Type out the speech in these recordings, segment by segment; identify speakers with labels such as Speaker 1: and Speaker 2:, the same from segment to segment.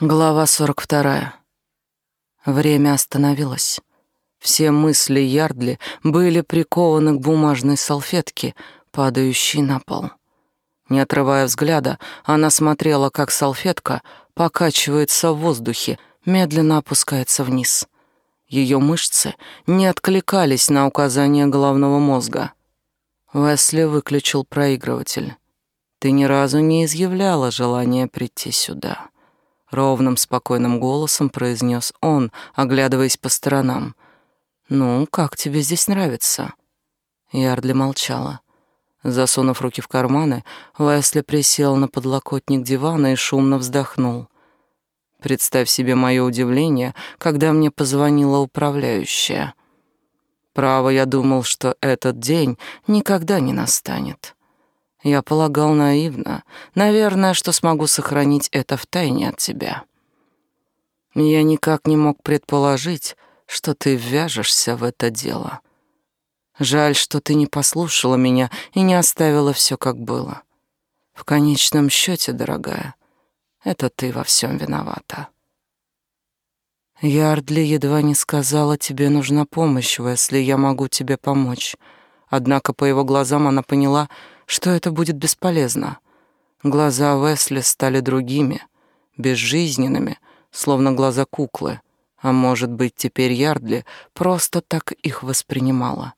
Speaker 1: Глава 42. Время остановилось. Все мысли Ярдли были прикованы к бумажной салфетке, падающей на пол. Не отрывая взгляда, она смотрела, как салфетка покачивается в воздухе, медленно опускается вниз. Ее мышцы не откликались на указания головного мозга. Уэсли выключил проигрыватель. «Ты ни разу не изъявляла желания прийти сюда». Ровным, спокойным голосом произнес он, оглядываясь по сторонам. «Ну, как тебе здесь нравится?» Ярдли молчала. Засунув руки в карманы, Уэсли присел на подлокотник дивана и шумно вздохнул. Представь себе мое удивление, когда мне позвонила управляющая. Право, я думал, что этот день никогда не настанет. Я полагал наивно, наверное, что смогу сохранить это в тайне от тебя. Я никак не мог предположить, что ты ввяжешься в это дело. Жаль, что ты не послушала меня и не оставила все как было. В конечном счете, дорогая, это ты во всем виновата. Ярдли едва не сказала, тебе нужна помощь, если я могу тебе помочь. Однако по его глазам она поняла, что это будет бесполезно. Глаза Уэсли стали другими, безжизненными, словно глаза куклы, а может быть, теперь Ярдли просто так их воспринимала.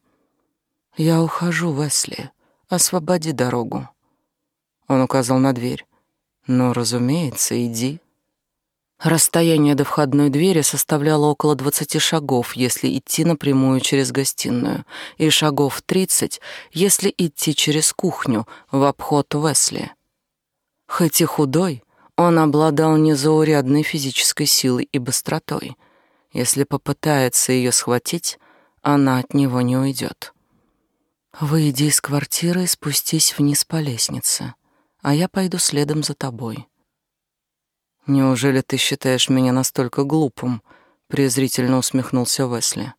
Speaker 1: «Я ухожу, Уэсли. Освободи дорогу». Он указал на дверь. «Ну, разумеется, иди». Расстояние до входной двери составляло около двадцати шагов, если идти напрямую через гостиную, и шагов тридцать, если идти через кухню в обход Уэсли. Хоть и худой, он обладал незаурядной физической силой и быстротой. Если попытается ее схватить, она от него не уйдет. «Выйди из квартиры и спустись вниз по лестнице, а я пойду следом за тобой». «Неужели ты считаешь меня настолько глупым?» — презрительно усмехнулся Весли.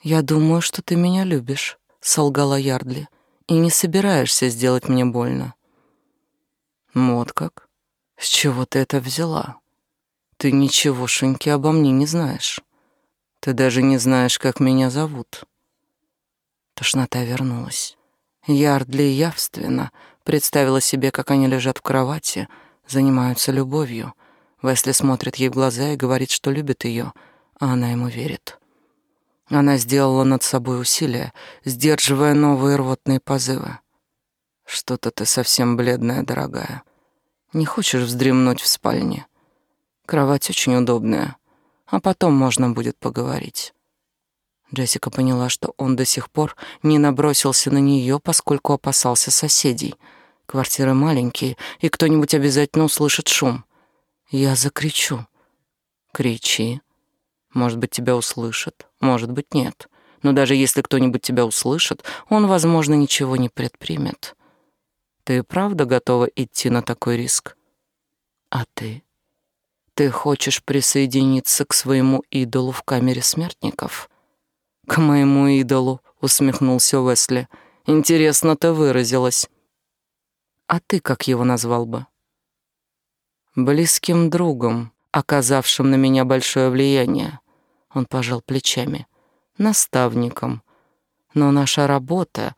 Speaker 1: «Я думаю, что ты меня любишь», — солгала Ярдли, «и не собираешься сделать мне больно». «Вот как? С чего ты это взяла? Ты ничегошеньки обо мне не знаешь. Ты даже не знаешь, как меня зовут». Тошнота вернулась. Ярдли явственно представила себе, как они лежат в кровати — занимаются любовью. Весли смотрит ей в глаза и говорит, что любит ее, а она ему верит. Она сделала над собой усилие, сдерживая новые рвотные позывы. Что-то ты совсем бледная, дорогая. Не хочешь вздремнуть в спальне? Кровать очень удобная, а потом можно будет поговорить. Джессика поняла, что он до сих пор не набросился на нее, поскольку опасался соседей — Квартиры маленькие, и кто-нибудь обязательно услышит шум. Я закричу. Кричи. Может быть, тебя услышат, может быть, нет. Но даже если кто-нибудь тебя услышит, он, возможно, ничего не предпримет. Ты правда готова идти на такой риск? А ты? Ты хочешь присоединиться к своему идолу в камере смертников? К моему идолу, усмехнулся Уэсли. Интересно ты выразилась. А ты как его назвал бы? Близким другом, оказавшим на меня большое влияние. Он пожал плечами. Наставником. Но наша работа,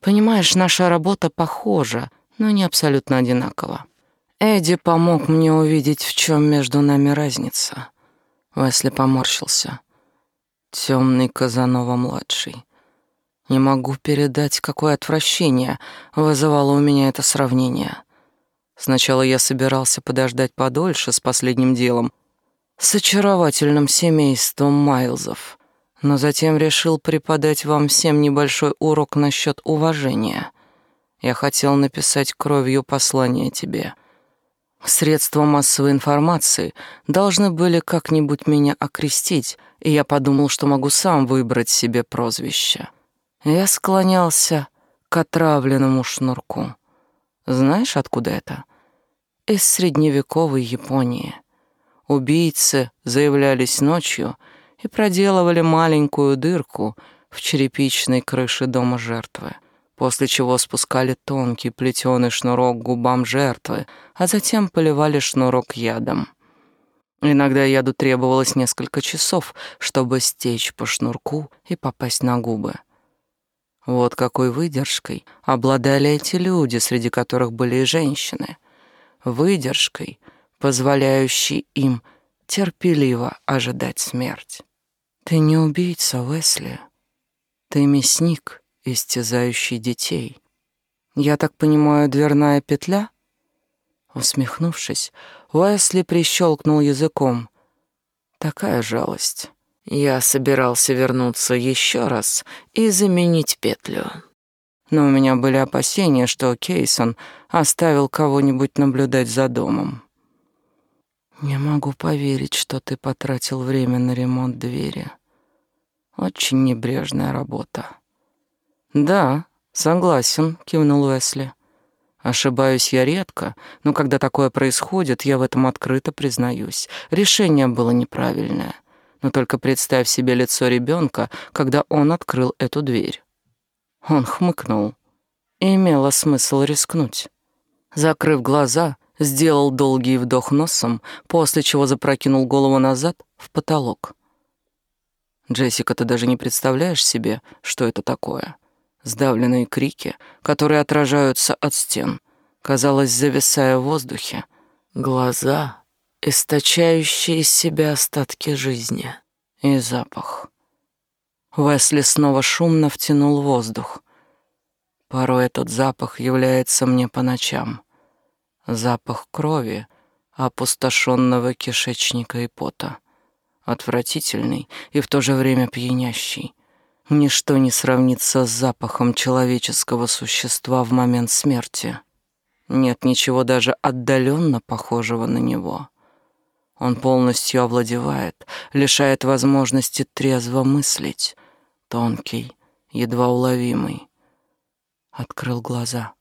Speaker 1: понимаешь, наша работа похожа, но не абсолютно одинакова. Эдди помог мне увидеть, в чем между нами разница. Весли поморщился. Темный Казанова-младший. Не могу передать, какое отвращение вызывало у меня это сравнение. Сначала я собирался подождать подольше с последним делом, с очаровательным семейством Майлзов, но затем решил преподать вам всем небольшой урок насчет уважения. Я хотел написать кровью послание тебе. Средства массовой информации должны были как-нибудь меня окрестить, и я подумал, что могу сам выбрать себе прозвище. Я склонялся к отравленному шнурку. Знаешь, откуда это? Из средневековой Японии. Убийцы заявлялись ночью и проделывали маленькую дырку в черепичной крыше дома жертвы. после чего спускали тонкий плетеный шнурок к губам жертвы, а затем поливали шнурок ядом. Иногда яду требовалось несколько часов, чтобы стечь по шнурку и попасть на губы. Вот какой выдержкой обладали эти люди, среди которых были и женщины. Выдержкой, позволяющей им терпеливо ожидать смерть. Ты не убийца, Уэсли. Ты мясник, истязающий детей. Я так понимаю, дверная петля? Усмехнувшись, Уэсли прищелкнул языком. Такая жалость. Я собирался вернуться еще раз и заменить петлю. Но у меня были опасения, что Кейсон оставил кого-нибудь наблюдать за домом. Не могу поверить, что ты потратил время на ремонт двери. Очень небрежная работа. Да, согласен, кивнул Уэсли. Ошибаюсь я редко, но когда такое происходит, я в этом открыто признаюсь. Решение было неправильное. Но только представь себе лицо ребенка, когда он открыл эту дверь. Он хмыкнул. И имело смысл рискнуть. Закрыв глаза, сделал долгий вдох носом, после чего запрокинул голову назад в потолок. Джессика, ты даже не представляешь себе, что это такое. Сдавленные крики, которые отражаются от стен, казалось, зависая в воздухе. Глаза, источающие из себя остатки жизни. И запах. Уэсли снова шумно втянул воздух. Порой этот запах является мне по ночам. Запах крови, опустошенного кишечника и пота. Отвратительный и в то же время пьянящий. Ничто не сравнится с запахом человеческого существа в момент смерти. Нет ничего даже отдаленно похожего на него. Он полностью овладевает, лишает возможности трезво мыслить. Тонкий, едва уловимый. Открыл глаза.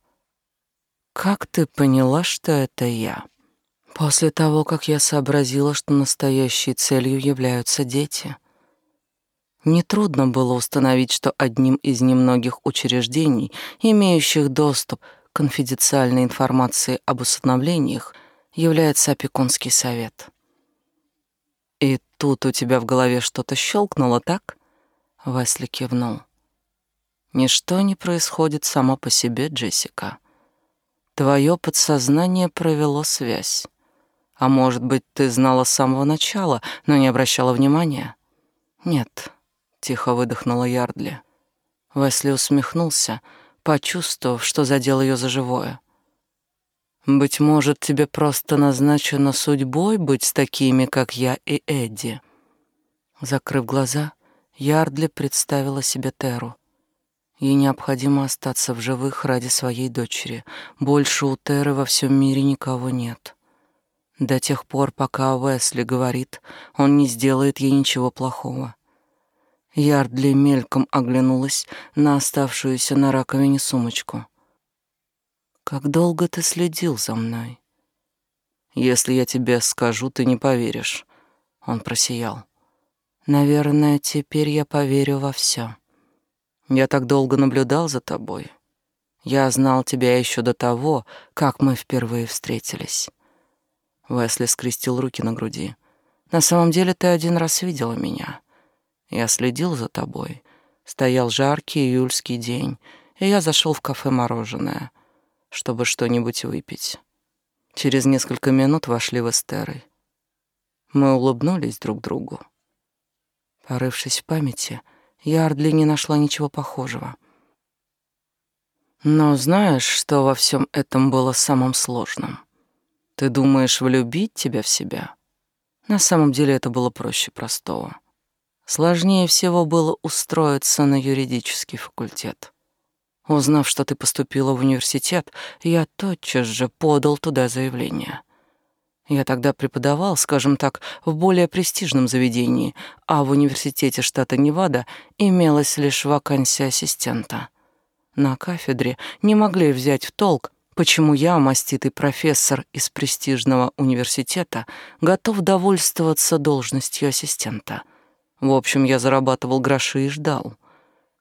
Speaker 1: «Как ты поняла, что это я?» «После того, как я сообразила, что настоящей целью являются дети». Нетрудно было установить, что одним из немногих учреждений, имеющих доступ к конфиденциальной информации об усыновлениях, является опекунский совет. «И тут у тебя в голове что-то щелкнуло, так?» Весли кивнул. «Ничто не происходит само по себе, Джессика. Твое подсознание провело связь. А может быть, ты знала с самого начала, но не обращала внимания? Нет, тихо выдохнула Ярдли. Весли усмехнулся, почувствовав, что задел ее за живое. Быть может, тебе просто назначено судьбой быть с такими, как я и Эдди. Закрыв глаза, Ярдли представила себе Теру. Ей необходимо остаться в живых ради своей дочери. Больше у Теры во всем мире никого нет. До тех пор, пока Уэсли говорит, он не сделает ей ничего плохого. Ярдли мельком оглянулась на оставшуюся на раковине сумочку. «Как долго ты следил за мной?» «Если я тебе скажу, ты не поверишь». Он просиял. «Наверное, теперь я поверю во все. Я так долго наблюдал за тобой. Я знал тебя еще до того, как мы впервые встретились. Уэсли скрестил руки на груди. На самом деле ты один раз видела меня. Я следил за тобой. Стоял жаркий июльский день, и я зашел в кафе «Мороженое», чтобы что-нибудь выпить. Через несколько минут вошли в Эстерой. Мы улыбнулись друг другу. Порывшись в памяти, Ярдли не нашла ничего похожего. Но знаешь, что во всем этом было самым сложным? Ты думаешь влюбить тебя в себя? На самом деле это было проще простого. Сложнее всего было устроиться на юридический факультет. Узнав, что ты поступила в университет, я тотчас же подал туда заявление. Я тогда преподавал, скажем так, в более престижном заведении, а в университете штата Невада имелась лишь вакансия ассистента. На кафедре не могли взять в толк, почему я, маститый профессор из престижного университета, готов довольствоваться должностью ассистента. В общем, я зарабатывал гроши и ждал.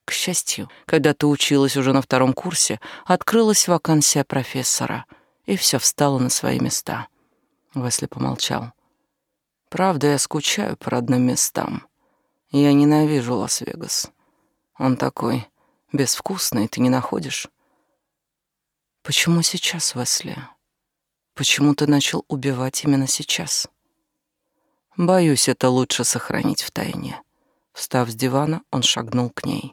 Speaker 1: К счастью, когда ты училась уже на втором курсе, открылась вакансия профессора, и все встало на свои места. Весли помолчал. Правда, я скучаю по родным местам. Я ненавижу Лас-Вегас. Он такой безвкусный, ты не находишь? Почему сейчас, Весли? Почему ты начал убивать именно сейчас? Боюсь, это лучше сохранить в тайне. Встав с дивана, он шагнул к ней.